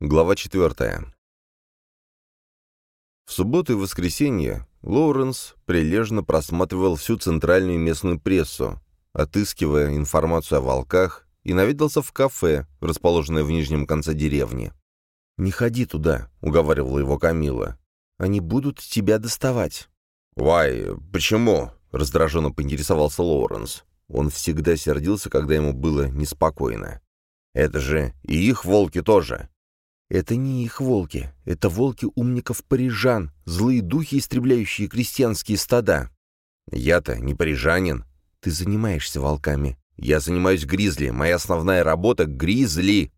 Глава 4. В субботу и воскресенье Лоуренс прилежно просматривал всю центральную местную прессу, отыскивая информацию о волках, и наведался в кафе, расположенное в нижнем конце деревни. «Не ходи туда», — уговаривала его Камила. «Они будут тебя доставать». «Вай, почему?» — раздраженно поинтересовался Лоуренс. Он всегда сердился, когда ему было неспокойно. «Это же и их волки тоже. Это не их волки, это волки умников-парижан, злые духи, истребляющие крестьянские стада. Я-то не парижанин. Ты занимаешься волками. Я занимаюсь гризли, моя основная работа — гризли.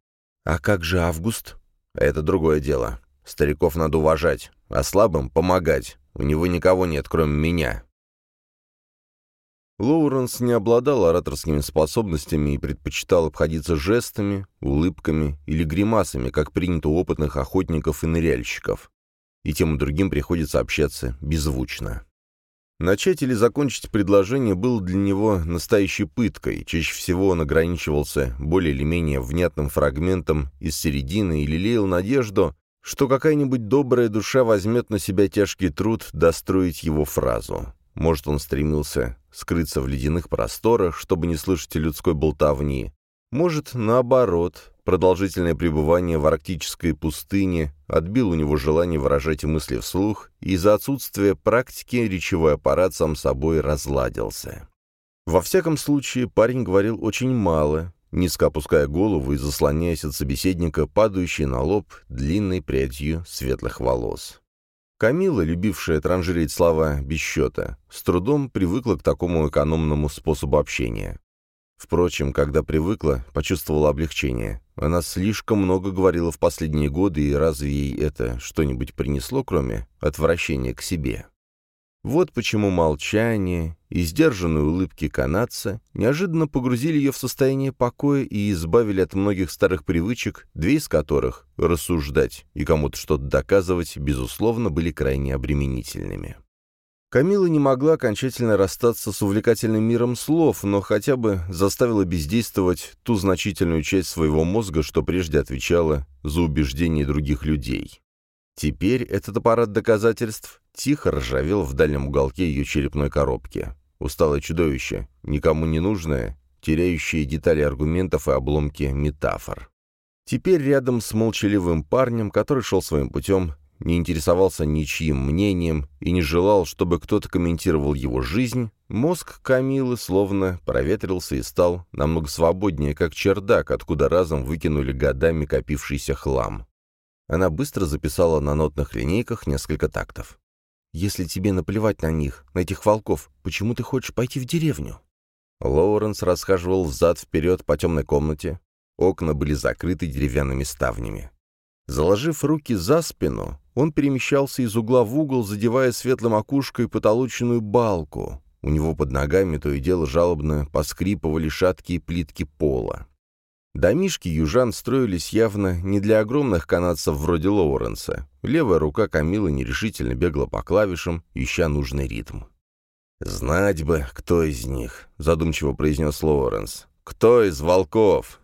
А как же Август? Это другое дело. Стариков надо уважать, а слабым — помогать. У него никого нет, кроме меня. Лоуренс не обладал ораторскими способностями и предпочитал обходиться жестами, улыбками или гримасами, как принято у опытных охотников и ныряльщиков. И тем и другим приходится общаться беззвучно. Начать или закончить предложение было для него настоящей пыткой, чаще всего он ограничивался более или менее внятным фрагментом из середины и лелеял надежду, что какая-нибудь добрая душа возьмет на себя тяжкий труд достроить его фразу. Может, он стремился скрыться в ледяных просторах, чтобы не слышать людской болтовни. Может, наоборот, продолжительное пребывание в арктической пустыне отбил у него желание выражать мысли вслух, и из-за отсутствия практики речевой аппарат сам собой разладился. Во всяком случае, парень говорил очень мало, низко опуская голову и заслоняясь от собеседника, падающей на лоб длинной прядью светлых волос. Камила, любившая транжирить слова без счета, с трудом привыкла к такому экономному способу общения. Впрочем, когда привыкла, почувствовала облегчение. Она слишком много говорила в последние годы, и разве ей это что-нибудь принесло, кроме отвращения к себе? Вот почему молчание и сдержанные улыбки канадца неожиданно погрузили ее в состояние покоя и избавили от многих старых привычек, две из которых — рассуждать и кому-то что-то доказывать, безусловно, были крайне обременительными. Камила не могла окончательно расстаться с увлекательным миром слов, но хотя бы заставила бездействовать ту значительную часть своего мозга, что прежде отвечала за убеждения других людей. Теперь этот аппарат доказательств тихо ржавел в дальнем уголке ее черепной коробки. Усталое чудовище, никому не нужное, теряющее детали аргументов и обломки метафор. Теперь рядом с молчаливым парнем, который шел своим путем, не интересовался ничьим мнением и не желал, чтобы кто-то комментировал его жизнь, мозг Камилы словно проветрился и стал намного свободнее, как чердак, откуда разом выкинули годами копившийся хлам. Она быстро записала на нотных линейках несколько тактов. «Если тебе наплевать на них, на этих волков, почему ты хочешь пойти в деревню?» Лоуренс расхаживал взад-вперед по темной комнате. Окна были закрыты деревянными ставнями. Заложив руки за спину, он перемещался из угла в угол, задевая светлой макушкой потолочную балку. У него под ногами то и дело жалобно поскрипывали шаткие плитки пола. Домишки южан строились явно не для огромных канадцев вроде Лоуренса. Левая рука Камилы нерешительно бегала по клавишам, ища нужный ритм. «Знать бы, кто из них», — задумчиво произнес Лоуренс. «Кто из волков?»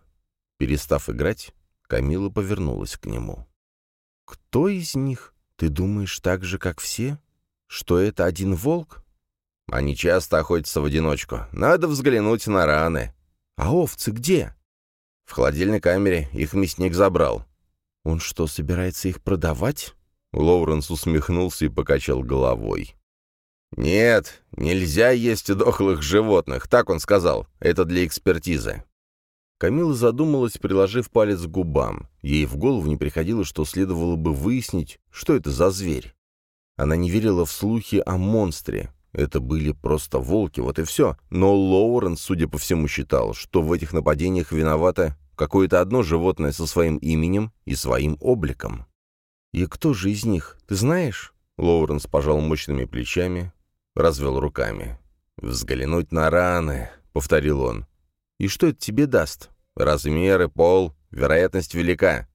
Перестав играть, Камила повернулась к нему. «Кто из них? Ты думаешь так же, как все? Что это один волк?» «Они часто охотятся в одиночку. Надо взглянуть на раны». «А овцы где?» В холодильной камере их мясник забрал. Он что, собирается их продавать? Лоуренс усмехнулся и покачал головой. «Нет, нельзя есть дохлых животных, так он сказал. Это для экспертизы». Камила задумалась, приложив палец к губам. Ей в голову не приходило, что следовало бы выяснить, что это за зверь. Она не верила в слухи о монстре. Это были просто волки, вот и все. Но Лоуренс, судя по всему, считал, что в этих нападениях виновато какое-то одно животное со своим именем и своим обликом. «И кто же из них, ты знаешь?» Лоуренс пожал мощными плечами, развел руками. «Взглянуть на раны», — повторил он. «И что это тебе даст? Размеры, пол, вероятность велика».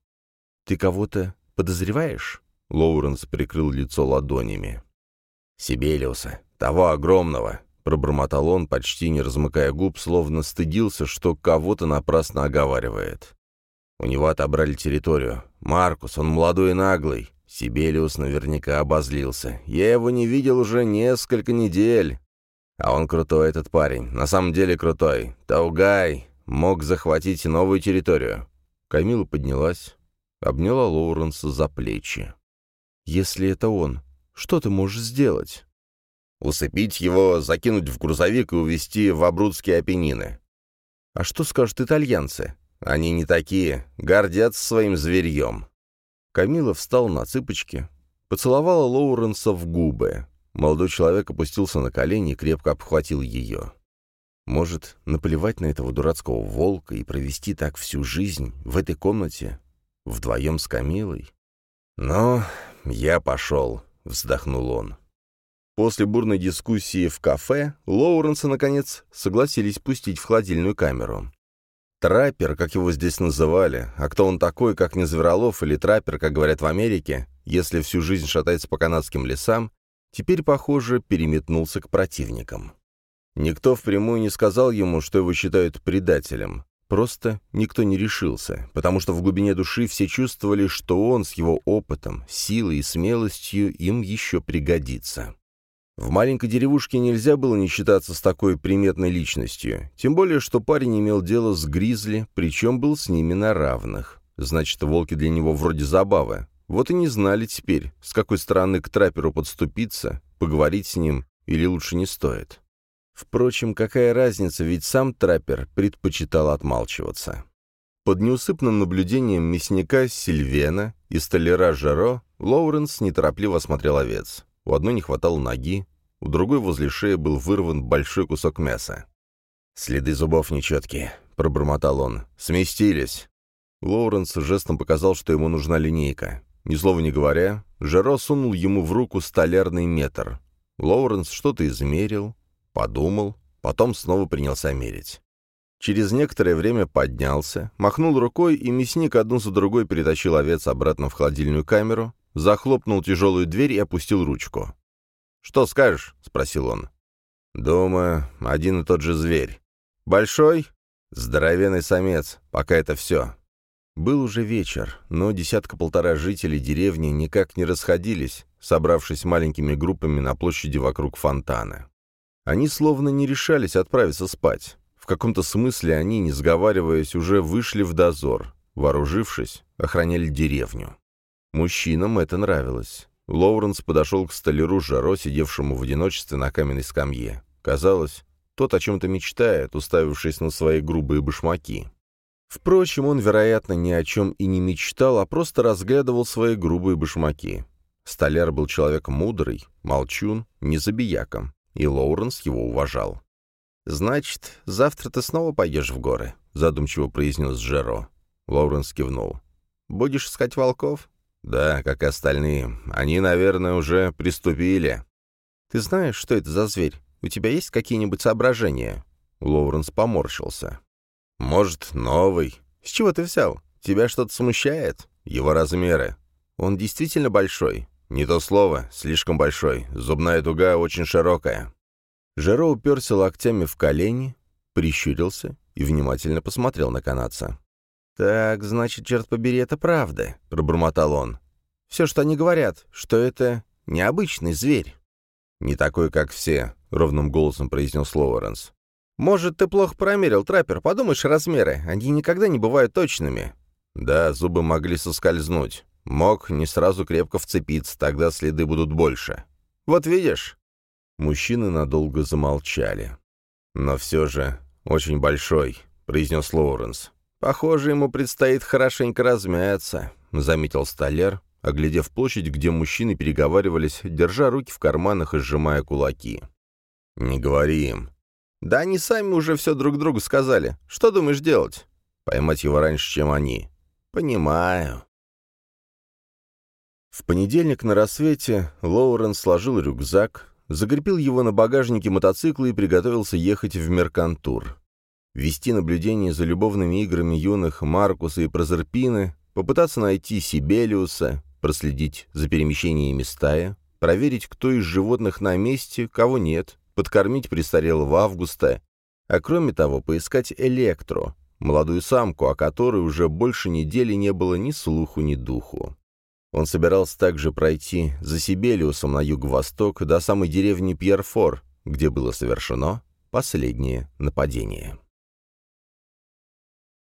«Ты кого-то подозреваешь?» Лоуренс прикрыл лицо ладонями. «Сибелиуса. «Того огромного!» — пробормотал он, почти не размыкая губ, словно стыдился, что кого-то напрасно оговаривает. У него отобрали территорию. Маркус, он молодой и наглый. Сибелиус наверняка обозлился. Я его не видел уже несколько недель. А он крутой, этот парень. На самом деле крутой. Таугай мог захватить новую территорию. Камила поднялась, обняла Лоуренса за плечи. «Если это он, что ты можешь сделать?» «Усыпить его, закинуть в грузовик и увезти в Абрудские Апеннины». «А что скажут итальянцы?» «Они не такие, гордятся своим зверьем». Камила встал на цыпочки, поцеловала Лоуренса в губы. Молодой человек опустился на колени и крепко обхватил ее. Может, наплевать на этого дурацкого волка и провести так всю жизнь в этой комнате, вдвоем с Камилой? «Ну, я пошел», — вздохнул он. После бурной дискуссии в кафе Лоуренса, наконец, согласились пустить в холодильную камеру. Траппер, как его здесь называли, а кто он такой, как не Зверолов или траппер, как говорят в Америке, если всю жизнь шатается по канадским лесам, теперь, похоже, переметнулся к противникам. Никто впрямую не сказал ему, что его считают предателем. Просто никто не решился, потому что в глубине души все чувствовали, что он с его опытом, силой и смелостью им еще пригодится. В маленькой деревушке нельзя было не считаться с такой приметной личностью, тем более, что парень имел дело с гризли, причем был с ними на равных. Значит, волки для него вроде забавы. Вот и не знали теперь, с какой стороны к трапперу подступиться, поговорить с ним или лучше не стоит. Впрочем, какая разница, ведь сам траппер предпочитал отмалчиваться. Под неусыпным наблюдением мясника Сильвена и столяра Жаро Лоуренс неторопливо осмотрел овец. У одной не хватало ноги, у другой возле шеи был вырван большой кусок мяса. «Следы зубов нечеткие», — пробормотал он. «Сместились». Лоуренс жестом показал, что ему нужна линейка. Ни слова не говоря, Жеро сунул ему в руку столярный метр. Лоуренс что-то измерил, подумал, потом снова принялся мерить. Через некоторое время поднялся, махнул рукой, и мясник одну за другой перетащил овец обратно в холодильную камеру, захлопнул тяжелую дверь и опустил ручку. «Что скажешь?» — спросил он. «Думаю, один и тот же зверь. Большой? Здоровенный самец. Пока это все». Был уже вечер, но десятка-полтора жителей деревни никак не расходились, собравшись маленькими группами на площади вокруг фонтана. Они словно не решались отправиться спать. В каком-то смысле они, не сговариваясь, уже вышли в дозор. Вооружившись, охраняли деревню. Мужчинам это нравилось. Лоуренс подошел к столяру Жаро, сидевшему в одиночестве на каменной скамье. Казалось, тот о чем-то мечтает, уставившись на свои грубые башмаки. Впрочем, он, вероятно, ни о чем и не мечтал, а просто разглядывал свои грубые башмаки. Столяр был человек мудрый, молчун, незабияком, и Лоуренс его уважал. «Значит, завтра ты снова пойдешь в горы?» — задумчиво произнес Джеро. Лоуренс кивнул. «Будешь искать волков?» «Да, как и остальные. Они, наверное, уже приступили». «Ты знаешь, что это за зверь? У тебя есть какие-нибудь соображения?» Лоуренс поморщился. «Может, новый. С чего ты взял? Тебя что-то смущает? Его размеры. Он действительно большой?» «Не то слово. Слишком большой. Зубная дуга очень широкая». Жеро уперся локтями в колени, прищурился и внимательно посмотрел на канадца. «Так, значит, черт побери, это правда», — пробормотал он. «Все, что они говорят, что это необычный зверь». «Не такой, как все», — ровным голосом произнес Лоуренс. «Может, ты плохо промерил, траппер, подумаешь размеры, они никогда не бывают точными». «Да, зубы могли соскользнуть. Мог не сразу крепко вцепиться, тогда следы будут больше. Вот видишь?» Мужчины надолго замолчали. «Но все же очень большой», — произнес Лоуренс. «Похоже, ему предстоит хорошенько размяться», — заметил столяр, оглядев площадь, где мужчины переговаривались, держа руки в карманах и сжимая кулаки. «Не говори им». «Да они сами уже все друг другу сказали. Что думаешь делать?» «Поймать его раньше, чем они». «Понимаю». В понедельник на рассвете Лоурен сложил рюкзак, закрепил его на багажнике мотоцикла и приготовился ехать в Меркантур вести наблюдение за любовными играми юных Маркуса и Прозерпины, попытаться найти Сибелиуса, проследить за перемещениями стаи, проверить, кто из животных на месте, кого нет, подкормить престарелого Августа, а кроме того, поискать Электро, молодую самку, о которой уже больше недели не было ни слуху, ни духу. Он собирался также пройти за Сибелиусом на юго-восток до самой деревни Пьерфор, где было совершено последнее нападение.